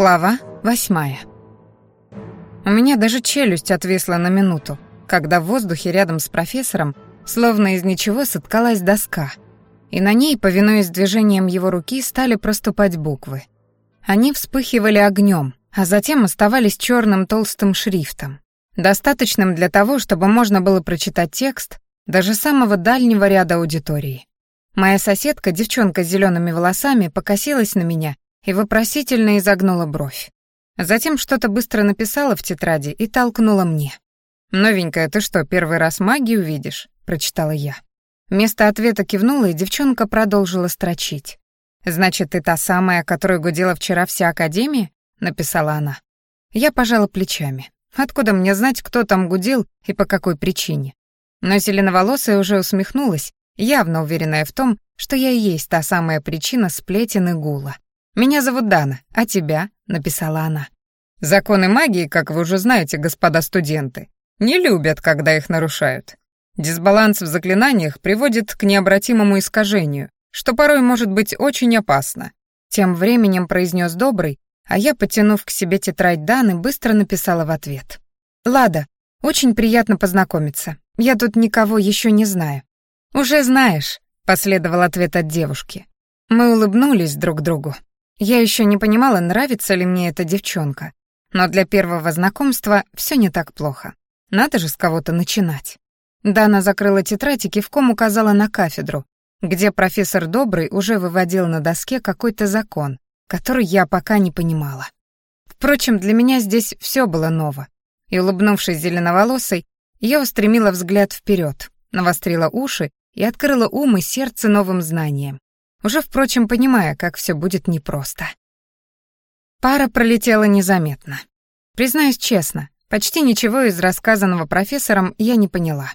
Глава восьмая. У меня даже челюсть отвисла на минуту, когда в воздухе рядом с профессором словно из ничего соткалась доска, и на ней, повинуясь движением его руки, стали проступать буквы. Они вспыхивали огнем, а затем оставались черным толстым шрифтом, достаточным для того, чтобы можно было прочитать текст даже самого дальнего ряда аудитории. Моя соседка, девчонка с зелеными волосами, покосилась на меня и вопросительно изогнула бровь. Затем что-то быстро написала в тетради и толкнула мне. «Новенькая, ты что, первый раз магию видишь?» — прочитала я. Вместо ответа кивнула, и девчонка продолжила строчить. «Значит, ты та самая, которую гудела вчера вся Академия?» — написала она. Я пожала плечами. Откуда мне знать, кто там гудел и по какой причине? Но зеленоволосая уже усмехнулась, явно уверенная в том, что я и есть та самая причина сплетен и гула. «Меня зовут Дана, а тебя?» — написала она. «Законы магии, как вы уже знаете, господа студенты, не любят, когда их нарушают. Дисбаланс в заклинаниях приводит к необратимому искажению, что порой может быть очень опасно». Тем временем произнес Добрый, а я, потянув к себе тетрадь Даны, быстро написала в ответ. «Лада, очень приятно познакомиться. Я тут никого еще не знаю». «Уже знаешь», — последовал ответ от девушки. Мы улыбнулись друг другу. Я еще не понимала, нравится ли мне эта девчонка. Но для первого знакомства все не так плохо. Надо же с кого-то начинать. Дана закрыла тетрадь и кивком указала на кафедру, где профессор Добрый уже выводил на доске какой-то закон, который я пока не понимала. Впрочем, для меня здесь все было ново. И, улыбнувшись зеленоволосой, я устремила взгляд вперед, навострила уши и открыла ум и сердце новым знаниям уже, впрочем, понимая, как все будет непросто. Пара пролетела незаметно. Признаюсь честно, почти ничего из рассказанного профессором я не поняла.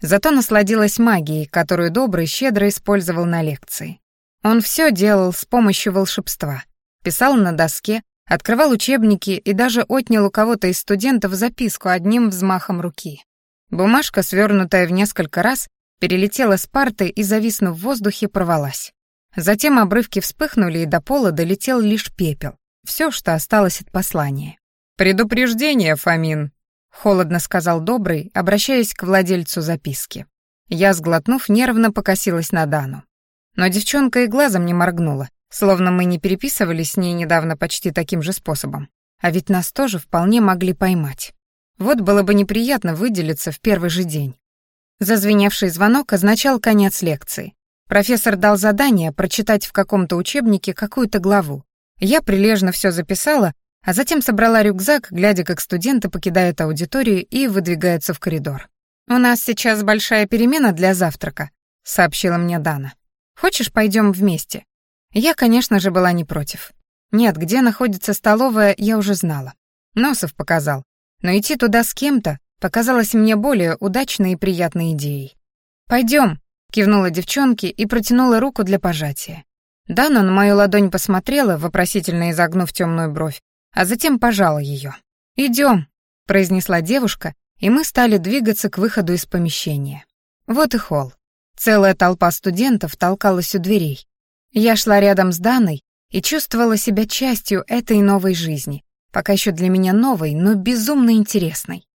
Зато насладилась магией, которую Добрый щедро использовал на лекции. Он все делал с помощью волшебства. Писал на доске, открывал учебники и даже отнял у кого-то из студентов записку одним взмахом руки. Бумажка, свернутая в несколько раз, перелетела с парты и, зависнув в воздухе, порвалась. Затем обрывки вспыхнули, и до пола долетел лишь пепел. Все, что осталось от послания. «Предупреждение, Фомин», — холодно сказал Добрый, обращаясь к владельцу записки. Я, сглотнув, нервно покосилась на Дану. Но девчонка и глазом не моргнула, словно мы не переписывались с ней недавно почти таким же способом. А ведь нас тоже вполне могли поймать. Вот было бы неприятно выделиться в первый же день. Зазвеневший звонок означал конец лекции. Профессор дал задание прочитать в каком-то учебнике какую-то главу. Я прилежно все записала, а затем собрала рюкзак, глядя, как студенты покидают аудиторию и выдвигаются в коридор. «У нас сейчас большая перемена для завтрака», — сообщила мне Дана. «Хочешь, пойдем вместе?» Я, конечно же, была не против. Нет, где находится столовая, я уже знала. Носов показал. Но идти туда с кем-то показалось мне более удачной и приятной идеей. «Пойдем», Кивнула девчонке и протянула руку для пожатия. Дана на мою ладонь посмотрела, вопросительно изогнув темную бровь, а затем пожала ее. «Идем», — произнесла девушка, и мы стали двигаться к выходу из помещения. Вот и холл. Целая толпа студентов толкалась у дверей. Я шла рядом с Даной и чувствовала себя частью этой новой жизни, пока еще для меня новой, но безумно интересной.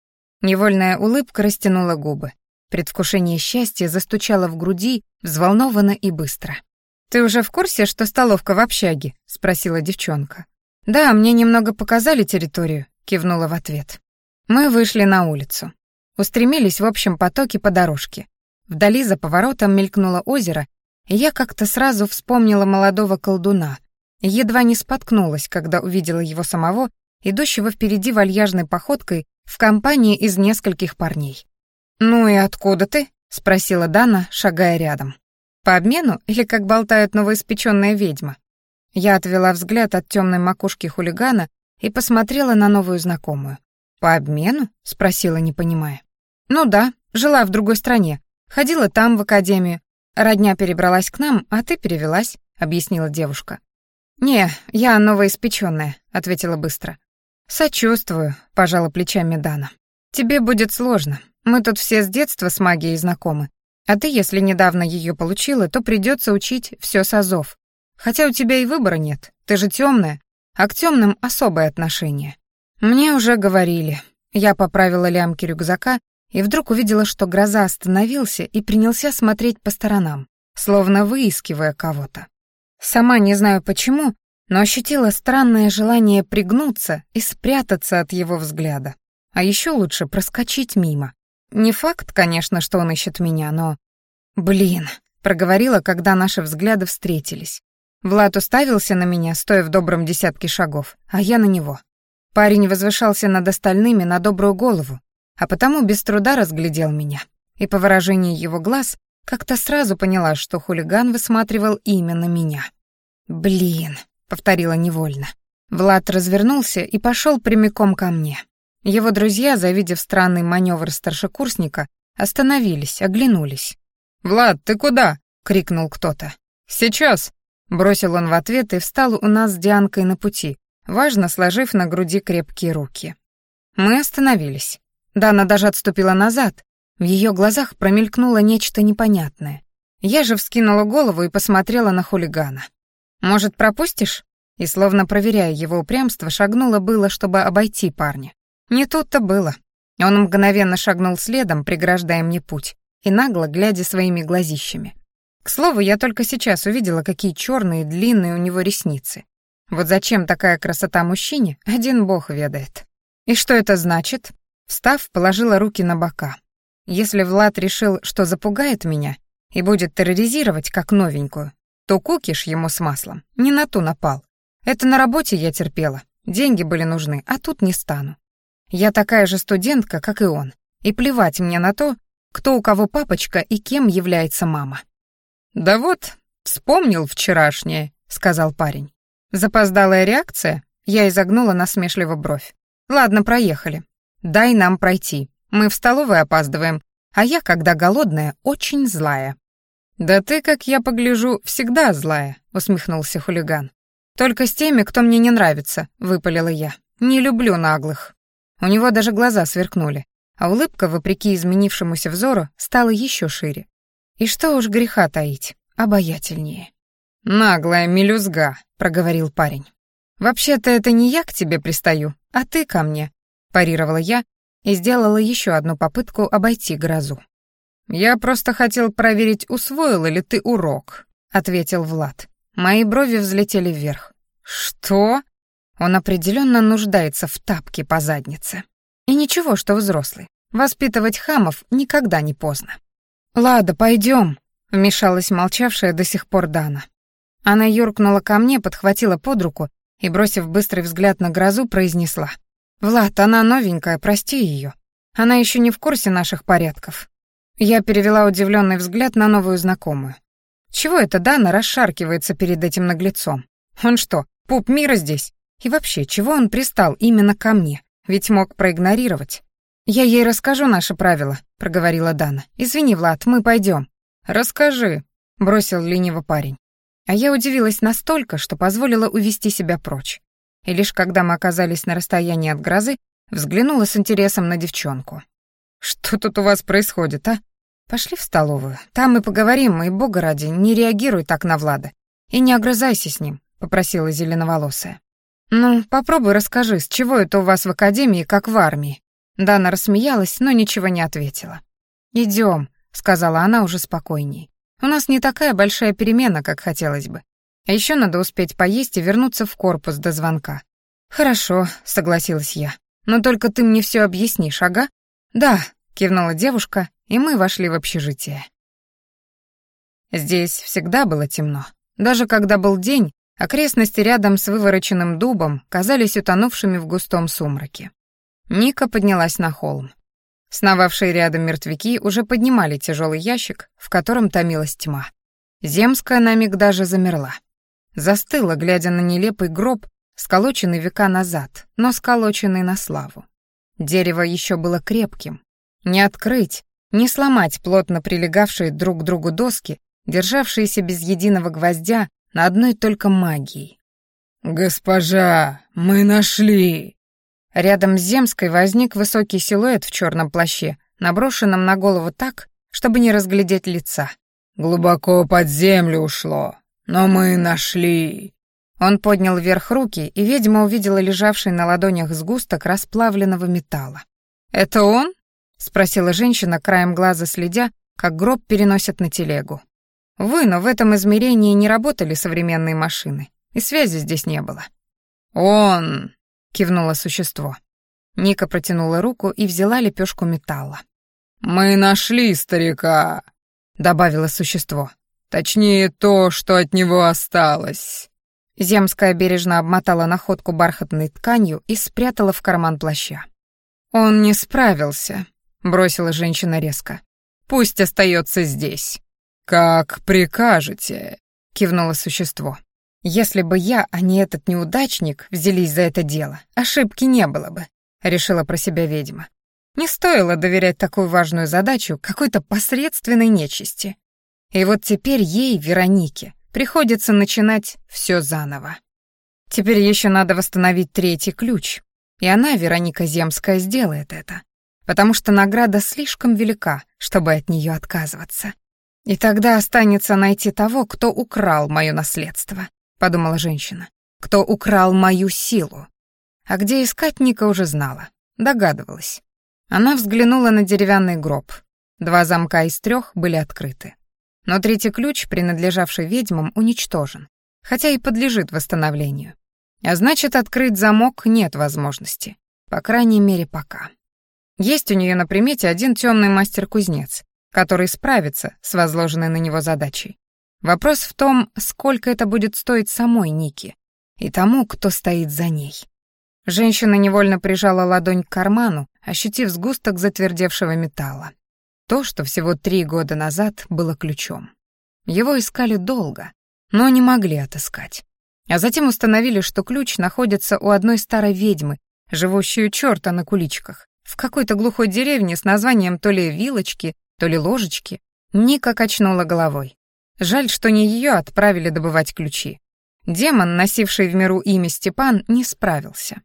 Невольная улыбка растянула губы. Предвкушение счастья застучало в груди, взволнованно и быстро. «Ты уже в курсе, что столовка в общаге?» — спросила девчонка. «Да, мне немного показали территорию», — кивнула в ответ. Мы вышли на улицу. Устремились в общем потоке по дорожке. Вдали за поворотом мелькнуло озеро, и я как-то сразу вспомнила молодого колдуна. Едва не споткнулась, когда увидела его самого, идущего впереди вальяжной походкой в компании из нескольких парней. «Ну и откуда ты?» — спросила Дана, шагая рядом. «По обмену или как болтает новоиспеченная ведьма?» Я отвела взгляд от темной макушки хулигана и посмотрела на новую знакомую. «По обмену?» — спросила, не понимая. «Ну да, жила в другой стране. Ходила там, в академию. Родня перебралась к нам, а ты перевелась», — объяснила девушка. «Не, я новоиспеченная», — ответила быстро. «Сочувствую», — пожала плечами Дана. «Тебе будет сложно. Мы тут все с детства с магией знакомы. А ты, если недавно ее получила, то придется учить все с азов. Хотя у тебя и выбора нет. Ты же темная. а к темным особое отношение. Мне уже говорили. Я поправила лямки рюкзака и вдруг увидела, что гроза остановился и принялся смотреть по сторонам, словно выискивая кого-то. Сама не знаю почему, но ощутила странное желание пригнуться и спрятаться от его взгляда. А еще лучше проскочить мимо. Не факт, конечно, что он ищет меня, но... Блин, проговорила, когда наши взгляды встретились. Влад уставился на меня, стоя в добром десятке шагов, а я на него. Парень возвышался над остальными на добрую голову, а потому без труда разглядел меня. И по выражению его глаз как-то сразу поняла, что хулиган высматривал именно меня. «Блин», — повторила невольно. Влад развернулся и пошел прямиком ко мне. Его друзья, завидев странный маневр старшекурсника, остановились, оглянулись. «Влад, ты куда?» — крикнул кто-то. «Сейчас!» — бросил он в ответ и встал у нас с Дианкой на пути, важно сложив на груди крепкие руки. Мы остановились. Дана даже отступила назад. В ее глазах промелькнуло нечто непонятное. Я же вскинула голову и посмотрела на хулигана. «Может, пропустишь?» И, словно проверяя его упрямство, шагнула было, чтобы обойти парня. Не тут-то было. Он мгновенно шагнул следом, преграждая мне путь и нагло глядя своими глазищами. К слову, я только сейчас увидела, какие черные длинные у него ресницы. Вот зачем такая красота мужчине, один бог ведает. И что это значит? Встав, положила руки на бока. Если Влад решил, что запугает меня и будет терроризировать как новенькую, то кукиш ему с маслом не на ту напал. Это на работе я терпела, деньги были нужны, а тут не стану. Я такая же студентка, как и он, и плевать мне на то, кто у кого папочка и кем является мама. «Да вот, вспомнил вчерашнее», — сказал парень. Запоздалая реакция? Я изогнула насмешливо бровь. «Ладно, проехали. Дай нам пройти. Мы в столовой опаздываем, а я, когда голодная, очень злая». «Да ты, как я погляжу, всегда злая», — усмехнулся хулиган. «Только с теми, кто мне не нравится», — выпалила я. «Не люблю наглых». У него даже глаза сверкнули а улыбка, вопреки изменившемуся взору, стала еще шире. И что уж греха таить, обаятельнее. «Наглая мелюзга», — проговорил парень. «Вообще-то это не я к тебе пристаю, а ты ко мне», — парировала я и сделала еще одну попытку обойти грозу. «Я просто хотел проверить, усвоила ли ты урок», — ответил Влад. Мои брови взлетели вверх. «Что?» Он определенно нуждается в тапке по заднице. И ничего, что взрослый. Воспитывать хамов никогда не поздно. «Лада, пойдем», — вмешалась молчавшая до сих пор Дана. Она юркнула ко мне, подхватила под руку и, бросив быстрый взгляд на грозу, произнесла. «Влад, она новенькая, прости ее. Она еще не в курсе наших порядков». Я перевела удивленный взгляд на новую знакомую. Чего это Дана расшаркивается перед этим наглецом? Он что, пуп мира здесь? И вообще, чего он пристал именно ко мне? ведь мог проигнорировать. «Я ей расскажу наши правила», — проговорила Дана. «Извини, Влад, мы пойдем». «Расскажи», — бросил лениво парень. А я удивилась настолько, что позволила увести себя прочь. И лишь когда мы оказались на расстоянии от грозы, взглянула с интересом на девчонку. «Что тут у вас происходит, а? Пошли в столовую. Там мы поговорим, и, бога ради, не реагируй так на Влада. И не огрызайся с ним», — попросила зеленоволосая. «Ну, попробуй расскажи, с чего это у вас в академии, как в армии?» Дана рассмеялась, но ничего не ответила. «Идем», — сказала она уже спокойней. «У нас не такая большая перемена, как хотелось бы. А еще надо успеть поесть и вернуться в корпус до звонка». «Хорошо», — согласилась я. «Но только ты мне все объяснишь, ага?» «Да», — кивнула девушка, и мы вошли в общежитие. Здесь всегда было темно. Даже когда был день, Окрестности рядом с вывороченным дубом казались утонувшими в густом сумраке. Ника поднялась на холм. Сновавшие рядом мертвяки уже поднимали тяжелый ящик, в котором томилась тьма. Земская на миг даже замерла. Застыла, глядя на нелепый гроб, сколоченный века назад, но сколоченный на славу. Дерево еще было крепким. Не открыть, не сломать плотно прилегавшие друг к другу доски, державшиеся без единого гвоздя на одной только магии. «Госпожа, мы нашли!» Рядом с Земской возник высокий силуэт в черном плаще, наброшенном на голову так, чтобы не разглядеть лица. «Глубоко под землю ушло, но мы нашли!» Он поднял вверх руки, и ведьма увидела лежавший на ладонях сгусток расплавленного металла. «Это он?» — спросила женщина, краем глаза следя, как гроб переносят на телегу. «Вы, но в этом измерении не работали современные машины, и связи здесь не было». «Он!» — кивнуло существо. Ника протянула руку и взяла лепешку металла. «Мы нашли старика», — добавило существо. «Точнее, то, что от него осталось». Земская бережно обмотала находку бархатной тканью и спрятала в карман плаща. «Он не справился», — бросила женщина резко. «Пусть остается здесь». «Как прикажете», — кивнуло существо. «Если бы я, а не этот неудачник, взялись за это дело, ошибки не было бы», — решила про себя ведьма. Не стоило доверять такую важную задачу какой-то посредственной нечисти. И вот теперь ей, Веронике, Приходится начинать все заново. Теперь еще надо восстановить третий ключ. И она, Вероника Земская, сделает это. Потому что награда слишком велика, чтобы от нее отказываться. И тогда останется найти того, кто украл мое наследство, подумала женщина. Кто украл мою силу. А где искать Ника уже знала, догадывалась. Она взглянула на деревянный гроб. Два замка из трех были открыты. Но третий ключ, принадлежавший ведьмам, уничтожен, хотя и подлежит восстановлению. А значит, открыть замок нет возможности. По крайней мере, пока. Есть у нее на примете один темный мастер-кузнец, который справится с возложенной на него задачей. Вопрос в том, сколько это будет стоить самой Нике и тому, кто стоит за ней. Женщина невольно прижала ладонь к карману, ощутив сгусток затвердевшего металла. То, что всего три года назад было ключом. Его искали долго, но не могли отыскать. А затем установили, что ключ находится у одной старой ведьмы, живущей у черта на куличках, в какой-то глухой деревне с названием то ли вилочки, то ли ложечки. Ника качнула головой. Жаль, что не ее отправили добывать ключи. Демон, носивший в миру имя Степан, не справился.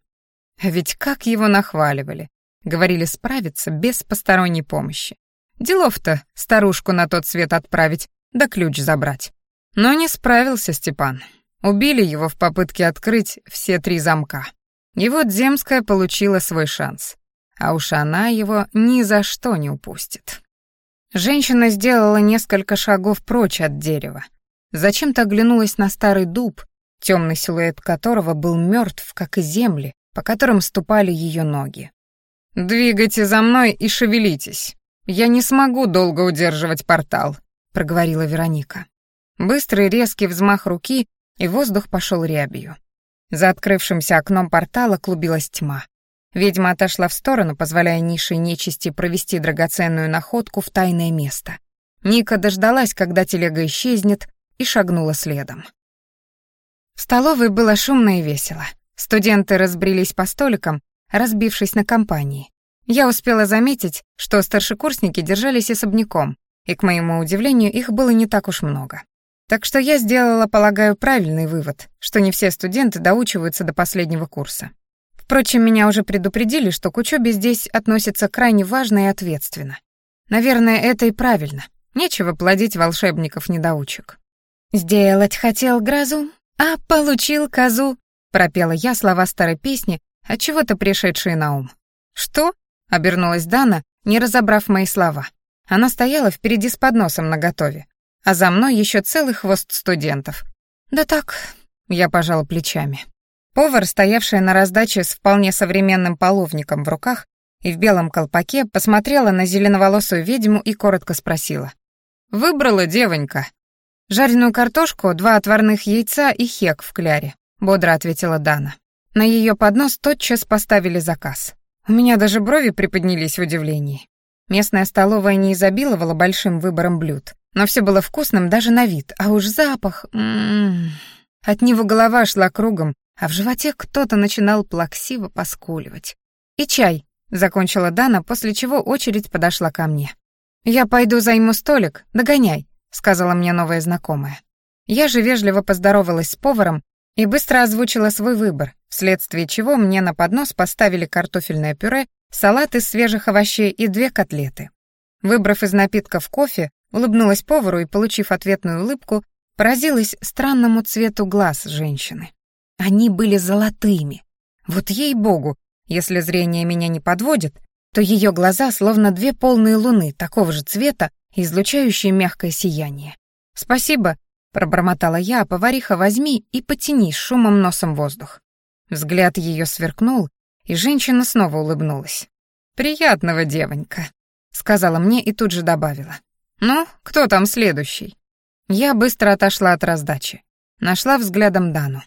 Ведь как его нахваливали. Говорили справиться без посторонней помощи. Делов-то старушку на тот свет отправить, да ключ забрать. Но не справился Степан. Убили его в попытке открыть все три замка. И вот Земская получила свой шанс. А уж она его ни за что не упустит. Женщина сделала несколько шагов прочь от дерева. Зачем-то оглянулась на старый дуб, темный силуэт которого был мертв, как и земли, по которым ступали ее ноги. «Двигайте за мной и шевелитесь», «Я не смогу долго удерживать портал», — проговорила Вероника. Быстрый резкий взмах руки, и воздух пошел рябью. За открывшимся окном портала клубилась тьма. Ведьма отошла в сторону, позволяя низшей нечисти провести драгоценную находку в тайное место. Ника дождалась, когда телега исчезнет, и шагнула следом. В столовой было шумно и весело. Студенты разбрелись по столикам, разбившись на компании. Я успела заметить, что старшекурсники держались особняком, и, к моему удивлению, их было не так уж много. Так что я сделала, полагаю, правильный вывод, что не все студенты доучиваются до последнего курса. Впрочем, меня уже предупредили, что к учебе здесь относятся крайне важно и ответственно. Наверное, это и правильно. Нечего плодить волшебников-недоучек. «Сделать хотел грозу, а получил козу», — пропела я слова старой песни, от чего то пришедшие на ум. «Что?» — обернулась Дана, не разобрав мои слова. Она стояла впереди с подносом наготове, а за мной еще целый хвост студентов. «Да так», — я пожала плечами. Повар, стоявшая на раздаче с вполне современным половником в руках и в белом колпаке, посмотрела на зеленоволосую ведьму и коротко спросила. «Выбрала девонька». «Жареную картошку, два отварных яйца и хек в кляре», — бодро ответила Дана. На ее поднос тотчас поставили заказ. У меня даже брови приподнялись в удивлении. Местная столовая не изобиловала большим выбором блюд, но все было вкусным даже на вид, а уж запах... М -м -м. От него голова шла кругом, а в животе кто-то начинал плаксиво поскуливать. «И чай», — закончила Дана, после чего очередь подошла ко мне. «Я пойду займу столик, догоняй», — сказала мне новая знакомая. Я же вежливо поздоровалась с поваром и быстро озвучила свой выбор, вследствие чего мне на поднос поставили картофельное пюре, салат из свежих овощей и две котлеты. Выбрав из напитков кофе, улыбнулась повару и, получив ответную улыбку, поразилась странному цвету глаз женщины. Они были золотыми. Вот ей-богу, если зрение меня не подводит, то ее глаза словно две полные луны такого же цвета, излучающие мягкое сияние. «Спасибо», — пробормотала я, а повариха возьми и потяни шумом носом воздух. Взгляд ее сверкнул, и женщина снова улыбнулась. «Приятного, девонька», — сказала мне и тут же добавила. «Ну, кто там следующий?» Я быстро отошла от раздачи. Нашла взглядом Дану.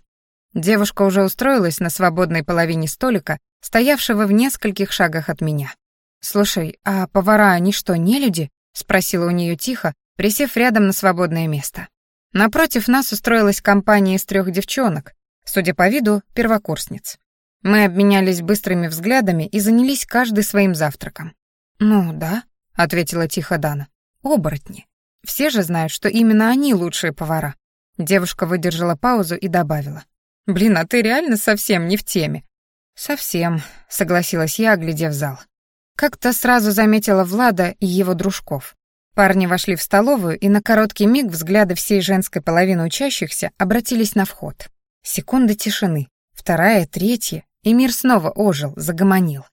Девушка уже устроилась на свободной половине столика, стоявшего в нескольких шагах от меня. «Слушай, а повара они что, не люди?» — спросила у нее тихо, присев рядом на свободное место. Напротив нас устроилась компания из трех девчонок, судя по виду, первокурсниц. Мы обменялись быстрыми взглядами и занялись каждый своим завтраком. «Ну да», — ответила тихо Дана, — «оборотни. Все же знают, что именно они лучшие повара». Девушка выдержала паузу и добавила. «Блин, а ты реально совсем не в теме». «Совсем», — согласилась я, оглядев зал. Как-то сразу заметила Влада и его дружков. Парни вошли в столовую, и на короткий миг взгляды всей женской половины учащихся обратились на вход. Секунда тишины, вторая, третья, и мир снова ожил, загомонил.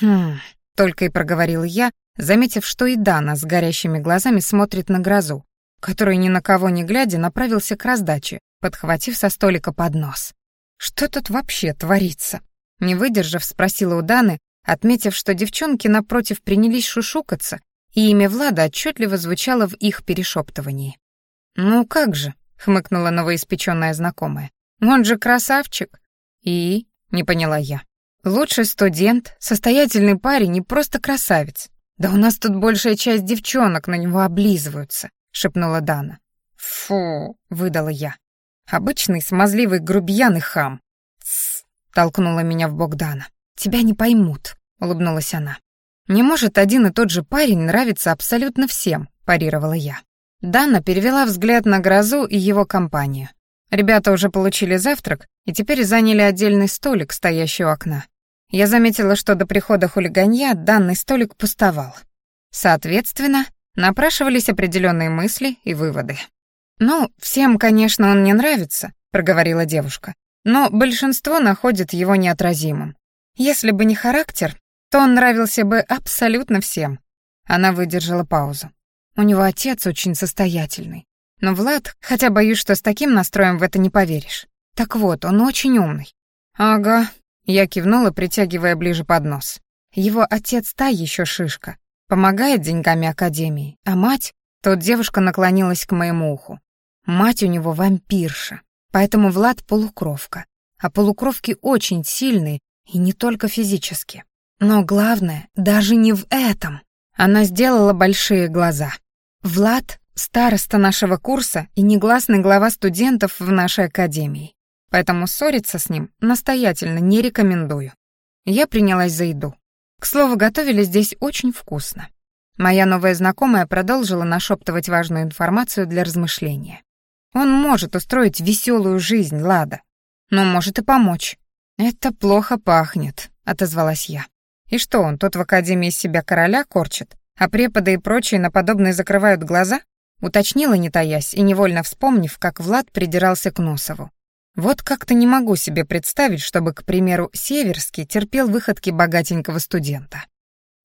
«Хм...» — только и проговорил я, заметив, что и Дана с горящими глазами смотрит на грозу, который ни на кого не глядя направился к раздаче, подхватив со столика поднос. «Что тут вообще творится?» Не выдержав, спросила у Даны, отметив, что девчонки напротив принялись шушукаться, и имя Влада отчетливо звучало в их перешептывании. «Ну как же», — хмыкнула новоиспеченная знакомая, «он же красавчик». «И?» — не поняла я. «Лучший студент, состоятельный парень и просто красавец. Да у нас тут большая часть девчонок на него облизываются», — шепнула Дана. «Фу», — выдала я. «Обычный смазливый грубиян и хам». «Тссс», — толкнула меня в бок Дана. «Тебя не поймут», — улыбнулась она. «Не может один и тот же парень нравиться абсолютно всем», — парировала я. Дана перевела взгляд на Грозу и его компанию. Ребята уже получили завтрак и теперь заняли отдельный столик, стоящий у окна. Я заметила, что до прихода хулиганья данный столик пустовал. Соответственно, напрашивались определенные мысли и выводы. «Ну, всем, конечно, он не нравится», — проговорила девушка, «но большинство находит его неотразимым. Если бы не характер, то он нравился бы абсолютно всем. Она выдержала паузу. У него отец очень состоятельный. Но Влад, хотя боюсь, что с таким настроем в это не поверишь. Так вот, он очень умный. Ага, я кивнула, притягивая ближе поднос. Его отец та еще шишка. Помогает деньгами академии, а мать... Тут девушка наклонилась к моему уху. Мать у него вампирша, поэтому Влад полукровка. А полукровки очень сильные и не только физически. Но главное, даже не в этом. Она сделала большие глаза. Влад — староста нашего курса и негласный глава студентов в нашей академии. Поэтому ссориться с ним настоятельно не рекомендую. Я принялась за еду. К слову, готовили здесь очень вкусно. Моя новая знакомая продолжила нашептывать важную информацию для размышления. Он может устроить веселую жизнь, Лада, но может и помочь. «Это плохо пахнет», — отозвалась я. «И что, он тут в Академии из себя короля корчит, а преподы и прочие на подобное закрывают глаза?» Уточнила, не таясь, и невольно вспомнив, как Влад придирался к Носову. Вот как-то не могу себе представить, чтобы, к примеру, Северский терпел выходки богатенького студента.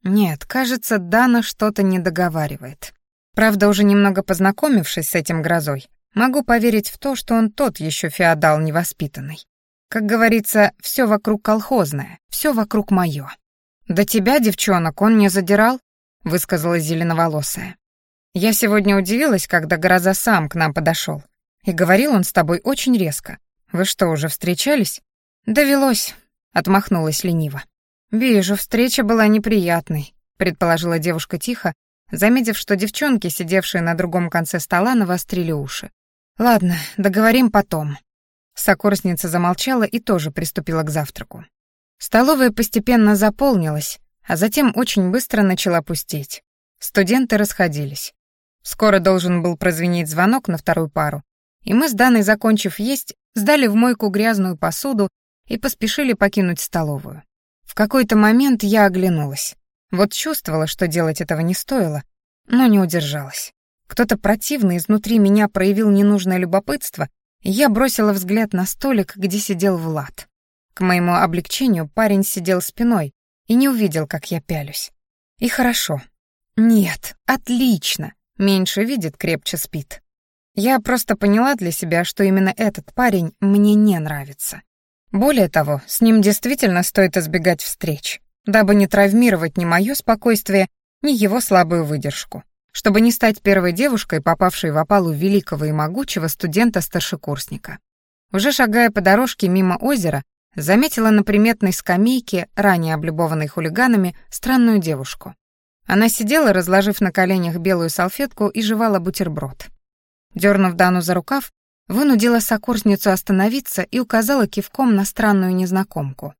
Нет, кажется, Дана что-то не договаривает. Правда, уже немного познакомившись с этим грозой, могу поверить в то, что он тот еще феодал невоспитанный. Как говорится, все вокруг колхозное, все вокруг мое. «До тебя, девчонок, он не задирал?» — высказала зеленоволосая. «Я сегодня удивилась, когда Гроза сам к нам подошел. И говорил он с тобой очень резко. Вы что, уже встречались?» «Довелось», — отмахнулась лениво. «Вижу, встреча была неприятной», — предположила девушка тихо, заметив, что девчонки, сидевшие на другом конце стола, навострили уши. «Ладно, договорим потом. Сокурсница замолчала и тоже приступила к завтраку. Столовая постепенно заполнилась, а затем очень быстро начала пустеть. Студенты расходились. Скоро должен был прозвенеть звонок на вторую пару, и мы с Даной, закончив есть, сдали в мойку грязную посуду и поспешили покинуть столовую. В какой-то момент я оглянулась. Вот чувствовала, что делать этого не стоило, но не удержалась. Кто-то противный изнутри меня проявил ненужное любопытство Я бросила взгляд на столик, где сидел Влад. К моему облегчению парень сидел спиной и не увидел, как я пялюсь. И хорошо. Нет, отлично. Меньше видит, крепче спит. Я просто поняла для себя, что именно этот парень мне не нравится. Более того, с ним действительно стоит избегать встреч, дабы не травмировать ни мое спокойствие, ни его слабую выдержку чтобы не стать первой девушкой, попавшей в опалу великого и могучего студента-старшекурсника. Уже шагая по дорожке мимо озера, заметила на приметной скамейке, ранее облюбованной хулиганами, странную девушку. Она сидела, разложив на коленях белую салфетку и жевала бутерброд. Дернув Дану за рукав, вынудила сокурсницу остановиться и указала кивком на странную незнакомку.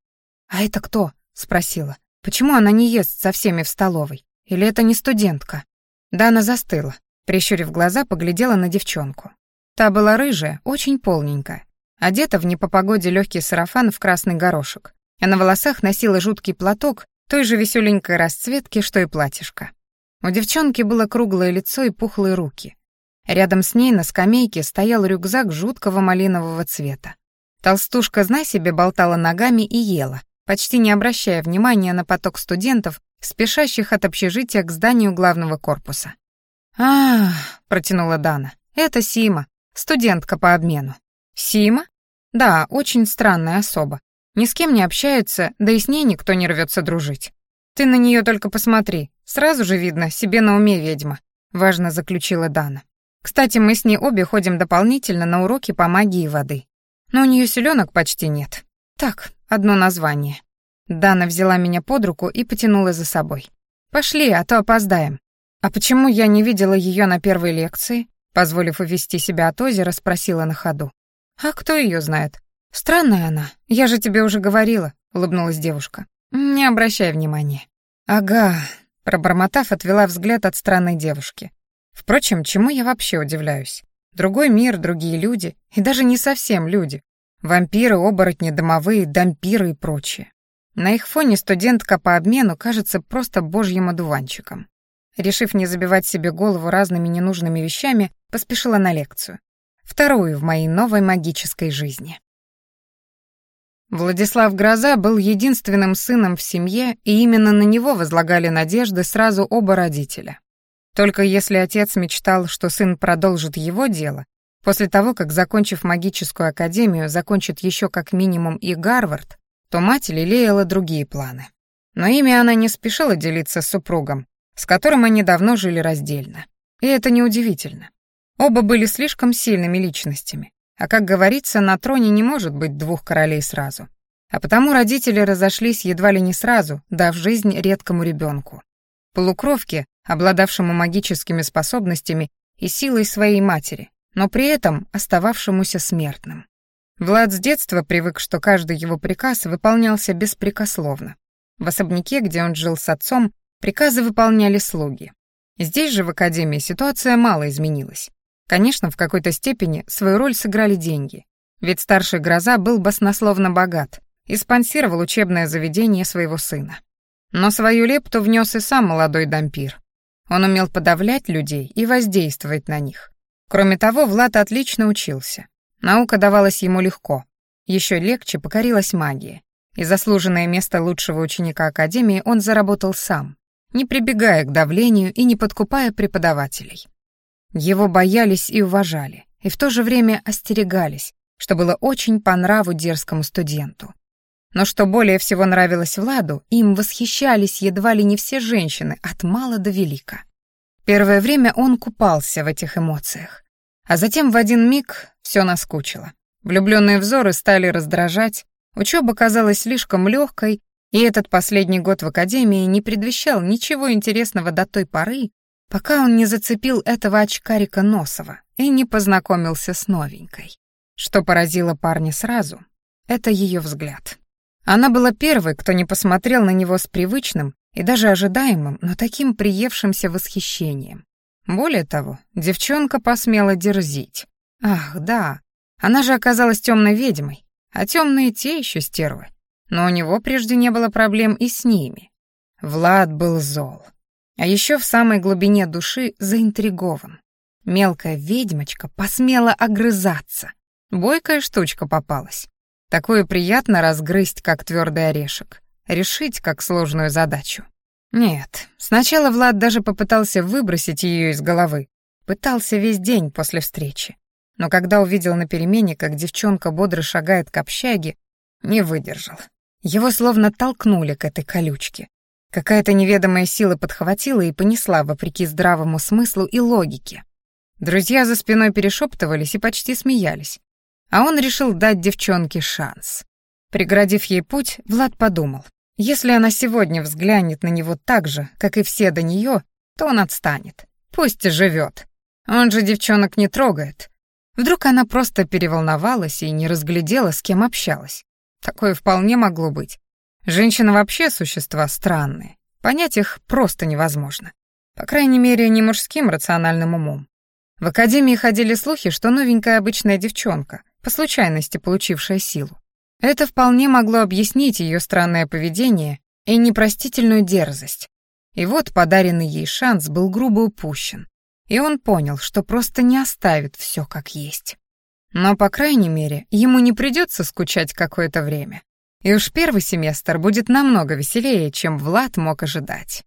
«А это кто?» — спросила. «Почему она не ест со всеми в столовой? Или это не студентка?» Дана застыла, прищурив глаза, поглядела на девчонку. Та была рыжая, очень полненькая, одета в непопогоде легкий сарафан в красный горошек, а на волосах носила жуткий платок той же веселенькой расцветки, что и платьишко. У девчонки было круглое лицо и пухлые руки. Рядом с ней на скамейке стоял рюкзак жуткого малинового цвета. Толстушка, знай себе, болтала ногами и ела, почти не обращая внимания на поток студентов, спешащих от общежития к зданию главного корпуса. а протянула Дана, — «это Сима, студентка по обмену». «Сима?» «Да, очень странная особа. Ни с кем не общается, да и с ней никто не рвется дружить. Ты на нее только посмотри, сразу же видно, себе на уме ведьма», — важно заключила Дана. «Кстати, мы с ней обе ходим дополнительно на уроки по магии воды. Но у нее селенок почти нет. Так, одно название». Дана взяла меня под руку и потянула за собой. «Пошли, а то опоздаем». «А почему я не видела ее на первой лекции?» Позволив увести себя от озера, спросила на ходу. «А кто ее знает? Странная она, я же тебе уже говорила», — улыбнулась девушка. «Не обращай внимания». «Ага», — пробормотав, отвела взгляд от странной девушки. «Впрочем, чему я вообще удивляюсь? Другой мир, другие люди, и даже не совсем люди. Вампиры, оборотни, домовые, дампиры и прочее. На их фоне студентка по обмену кажется просто божьим одуванчиком. Решив не забивать себе голову разными ненужными вещами, поспешила на лекцию. Вторую в моей новой магической жизни. Владислав Гроза был единственным сыном в семье, и именно на него возлагали надежды сразу оба родителя. Только если отец мечтал, что сын продолжит его дело, после того, как, закончив магическую академию, закончит еще как минимум и Гарвард, то мать лелеяла другие планы. Но ими она не спешила делиться с супругом, с которым они давно жили раздельно. И это неудивительно. Оба были слишком сильными личностями, а, как говорится, на троне не может быть двух королей сразу. А потому родители разошлись едва ли не сразу, дав жизнь редкому ребенку. Полукровке, обладавшему магическими способностями и силой своей матери, но при этом остававшемуся смертным. Влад с детства привык, что каждый его приказ выполнялся беспрекословно. В особняке, где он жил с отцом, приказы выполняли слуги. Здесь же, в академии, ситуация мало изменилась. Конечно, в какой-то степени свою роль сыграли деньги. Ведь старший Гроза был баснословно богат и спонсировал учебное заведение своего сына. Но свою лепту внес и сам молодой дампир. Он умел подавлять людей и воздействовать на них. Кроме того, Влад отлично учился. Наука давалась ему легко. Еще легче покорилась магия. И заслуженное место лучшего ученика Академии он заработал сам, не прибегая к давлению и не подкупая преподавателей. Его боялись и уважали, и в то же время остерегались, что было очень по нраву дерзкому студенту. Но что более всего нравилось Владу, им восхищались едва ли не все женщины, от мала до велика. Первое время он купался в этих эмоциях. А затем в один миг все наскучило. Влюбленные взоры стали раздражать, учеба казалась слишком легкой, и этот последний год в академии не предвещал ничего интересного до той поры, пока он не зацепил этого очкарика Носова и не познакомился с новенькой. Что поразило парня сразу, это ее взгляд. Она была первой, кто не посмотрел на него с привычным и даже ожидаемым, но таким приевшимся восхищением. Более того, девчонка посмела дерзить. Ах, да, она же оказалась темной ведьмой, а темные те еще стервы. Но у него прежде не было проблем и с ними. Влад был зол. А еще в самой глубине души заинтригован. Мелкая ведьмочка посмела огрызаться. Бойкая штучка попалась. Такое приятно разгрызть, как твердый орешек. Решить, как сложную задачу. Нет, сначала Влад даже попытался выбросить ее из головы. Пытался весь день после встречи. Но когда увидел на перемене, как девчонка бодро шагает к общаге, не выдержал. Его словно толкнули к этой колючке. Какая-то неведомая сила подхватила и понесла вопреки здравому смыслу и логике. Друзья за спиной перешептывались и почти смеялись. А он решил дать девчонке шанс. Преградив ей путь, Влад подумал, если она сегодня взглянет на него так же, как и все до нее, то он отстанет. Пусть живет. Он же девчонок не трогает. Вдруг она просто переволновалась и не разглядела, с кем общалась. Такое вполне могло быть. Женщины вообще существа странные. Понять их просто невозможно. По крайней мере, не мужским рациональным умом. В академии ходили слухи, что новенькая обычная девчонка, по случайности получившая силу. Это вполне могло объяснить ее странное поведение и непростительную дерзость. И вот подаренный ей шанс был грубо упущен, и он понял, что просто не оставит все как есть. Но, по крайней мере, ему не придется скучать какое-то время. И уж первый семестр будет намного веселее, чем Влад мог ожидать.